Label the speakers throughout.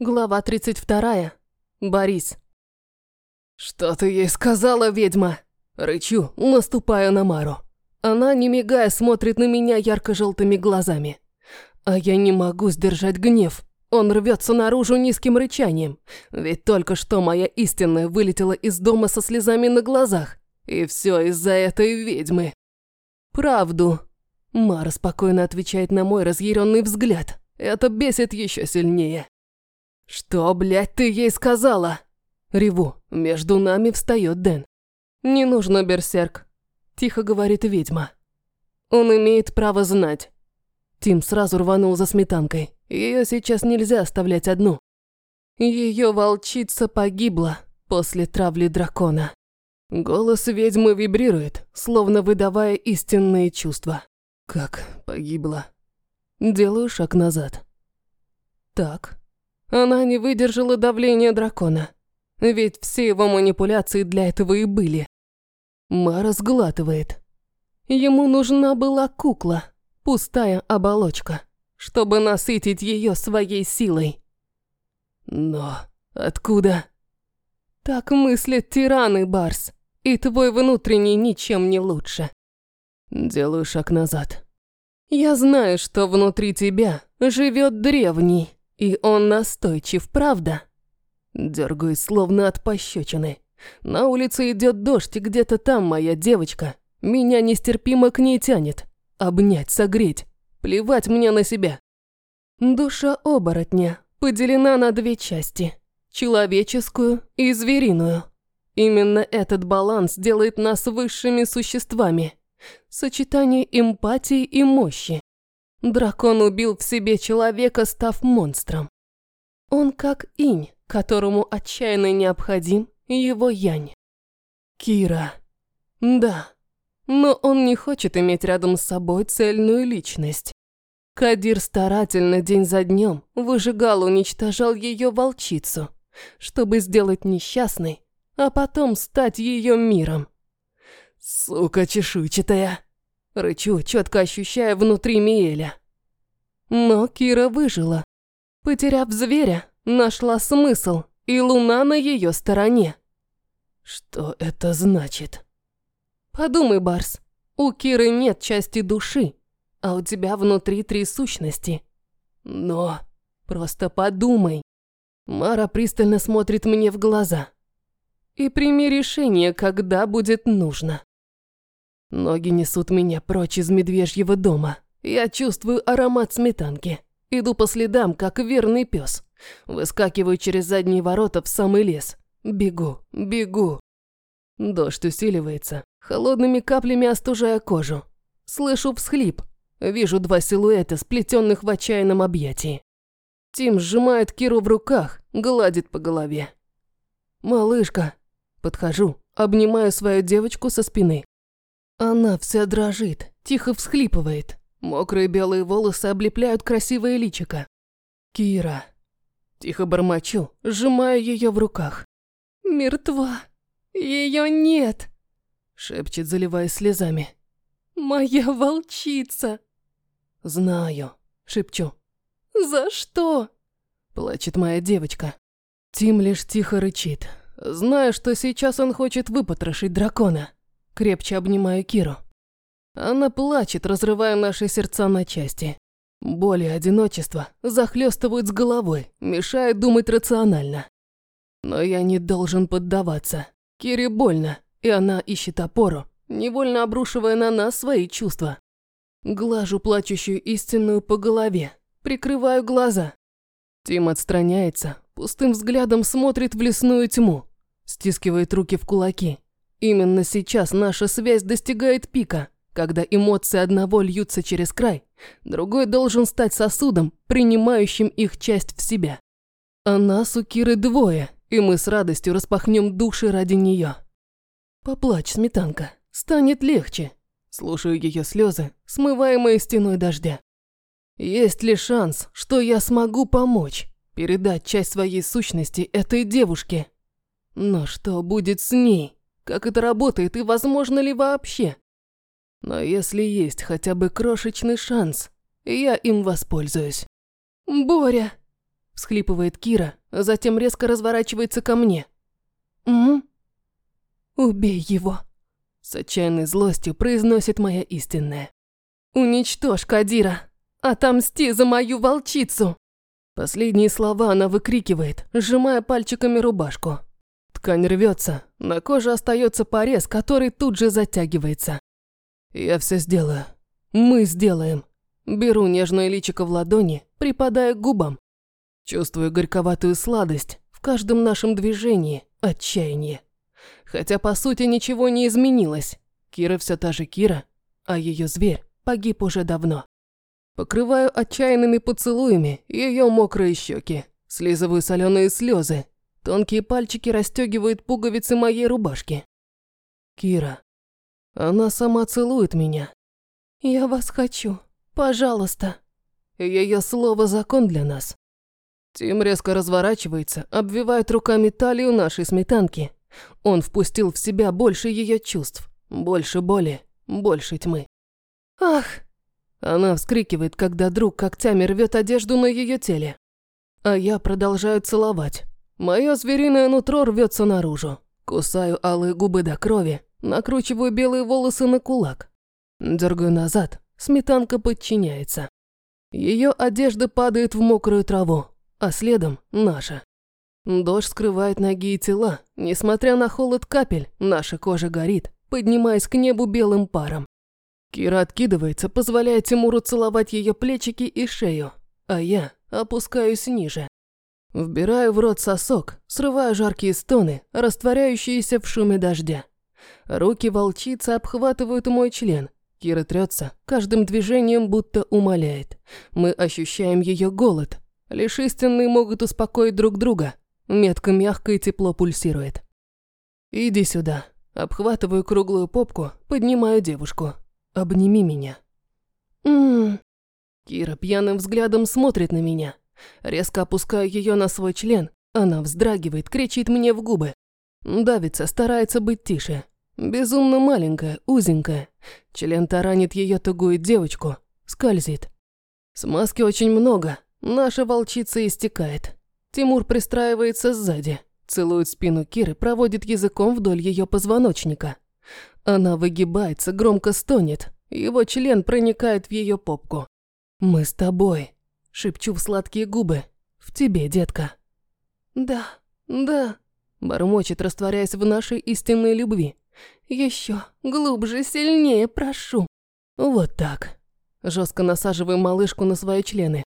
Speaker 1: Глава 32. Борис. «Что ты ей сказала, ведьма?» Рычу, наступаю на Мару. Она, не мигая, смотрит на меня ярко-желтыми глазами. А я не могу сдержать гнев. Он рвется наружу низким рычанием. Ведь только что моя истинная вылетела из дома со слезами на глазах. И все из-за этой ведьмы. «Правду». Мара спокойно отвечает на мой разъяренный взгляд. Это бесит еще сильнее. «Что, блядь, ты ей сказала?» Реву. Между нами встает Дэн. «Не нужно, берсерк», – тихо говорит ведьма. «Он имеет право знать». Тим сразу рванул за сметанкой. Ее сейчас нельзя оставлять одну. Ее волчица погибла после травли дракона. Голос ведьмы вибрирует, словно выдавая истинные чувства. Как погибла. Делаю шаг назад. Так, она не выдержала давления дракона. Ведь все его манипуляции для этого и были. Мара сглатывает. Ему нужна была кукла, пустая оболочка, чтобы насытить ее своей силой. Но откуда? Так мыслят тираны, Барс, и твой внутренний ничем не лучше. Делаю шаг назад. Я знаю, что внутри тебя живет древний, и он настойчив, правда? Дергаюсь, словно от пощечины. На улице идет дождь, и где-то там моя девочка. Меня нестерпимо к ней тянет. Обнять, согреть. Плевать мне на себя. Душа оборотня поделена на две части. Человеческую и звериную. Именно этот баланс делает нас высшими существами. Сочетание эмпатии и мощи. Дракон убил в себе человека, став монстром. Он как инь, которому отчаянно необходим его янь. Кира. Да, но он не хочет иметь рядом с собой цельную личность. Кадир старательно день за днем выжигал, уничтожал ее волчицу, чтобы сделать несчастной, а потом стать ее миром. «Сука чешуйчатая!» Рычу, четко ощущая внутри Миэля. Но Кира выжила. Потеряв зверя, нашла смысл, и луна на ее стороне. Что это значит? Подумай, Барс, у Киры нет части души, а у тебя внутри три сущности. Но просто подумай. Мара пристально смотрит мне в глаза. И прими решение, когда будет нужно. Ноги несут меня прочь из медвежьего дома. Я чувствую аромат сметанки. Иду по следам, как верный пес. Выскакиваю через задние ворота в самый лес. Бегу, бегу. Дождь усиливается, холодными каплями остужая кожу. Слышу всхлип. Вижу два силуэта, сплетенных в отчаянном объятии. Тим сжимает Киру в руках, гладит по голове. «Малышка!» Подхожу, обнимаю свою девочку со спины. Она вся дрожит, тихо всхлипывает. Мокрые белые волосы облепляют красивое личико. Кира. Тихо бормочу, сжимаю ее в руках. «Мертва. Ее нет!» Шепчет, заливаясь слезами. «Моя волчица!» «Знаю», — шепчу. «За что?» — плачет моя девочка. Тим лишь тихо рычит. Знаю, что сейчас он хочет выпотрошить дракона. Крепче обнимаю Киру. Она плачет, разрывая наши сердца на части. Боль и одиночество захлестывают с головой, мешают думать рационально. Но я не должен поддаваться. Кире больно, и она ищет опору, невольно обрушивая на нас свои чувства. Глажу плачущую истинную по голове, прикрываю глаза. Тим отстраняется, пустым взглядом смотрит в лесную тьму, стискивает руки в кулаки. Именно сейчас наша связь достигает пика, когда эмоции одного льются через край, другой должен стать сосудом, принимающим их часть в себя. А нас у Киры двое, и мы с радостью распахнем души ради нее. Поплачь, сметанка, станет легче. Слушаю ее слезы, смываемые стеной дождя. Есть ли шанс, что я смогу помочь, передать часть своей сущности этой девушке? Но что будет с ней? Как это работает и возможно ли вообще? Но если есть хотя бы крошечный шанс, я им воспользуюсь. «Боря!» всхлипывает Кира, а затем резко разворачивается ко мне. «М? Убей его!» С отчаянной злостью произносит моя истинная. «Уничтожь Кадира! Отомсти за мою волчицу!» Последние слова она выкрикивает, сжимая пальчиками рубашку. Ткань рвется, на коже остается порез, который тут же затягивается. «Я все сделаю. Мы сделаем». Беру нежное личико в ладони, припадая к губам. Чувствую горьковатую сладость в каждом нашем движении, отчаяние. Хотя по сути ничего не изменилось. Кира все та же Кира, а ее зверь погиб уже давно. Покрываю отчаянными поцелуями ее мокрые щеки, слизываю соленые слезы, тонкие пальчики расстегивают пуговицы моей рубашки. Кира. Она сама целует меня. «Я вас хочу. Пожалуйста». Ее слово закон для нас. Тим резко разворачивается, обвивает руками талию нашей сметанки. Он впустил в себя больше ее чувств, больше боли, больше тьмы. «Ах!» Она вскрикивает, когда друг когтями рвет одежду на ее теле. А я продолжаю целовать. Мое звериное нутро рвется наружу. Кусаю алые губы до крови, накручиваю белые волосы на кулак. Дергаю назад, сметанка подчиняется. Ее одежда падает в мокрую траву, а следом наша. Дождь скрывает ноги и тела. Несмотря на холод капель, наша кожа горит, поднимаясь к небу белым паром. Кира откидывается, позволяя Тимуру целовать ее плечики и шею, а я опускаюсь ниже. Вбираю в рот сосок, срываю жаркие стоны, растворяющиеся в шуме дождя. Руки волчицы обхватывают мой член. Кира трется, каждым движением будто умоляет. Мы ощущаем ее голод. Лишь истинные могут успокоить друг друга. Метка мягко и тепло пульсирует. «Иди сюда». Обхватываю круглую попку, поднимаю девушку. Обними меня. Ммм. Кира пьяным взглядом смотрит на меня. Резко опускаю ее на свой член. Она вздрагивает, кричит мне в губы. Давится, старается быть тише. Безумно маленькая, узенькая. Член таранит ее тугую девочку. Скользит. Смазки очень много. Наша волчица истекает. Тимур пристраивается сзади. Целует спину Киры, проводит языком вдоль ее позвоночника. Она выгибается, громко стонет. Его член проникает в ее попку. «Мы с тобой», — шепчу в сладкие губы. «В тебе, детка». «Да, да», — бормочет, растворяясь в нашей истинной любви. «Еще глубже, сильнее, прошу». Вот так. Жестко насаживаем малышку на свои члены.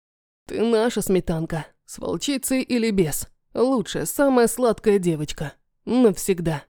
Speaker 1: «Ты наша сметанка, с волчицей или без. Лучшая, самая сладкая девочка. Навсегда».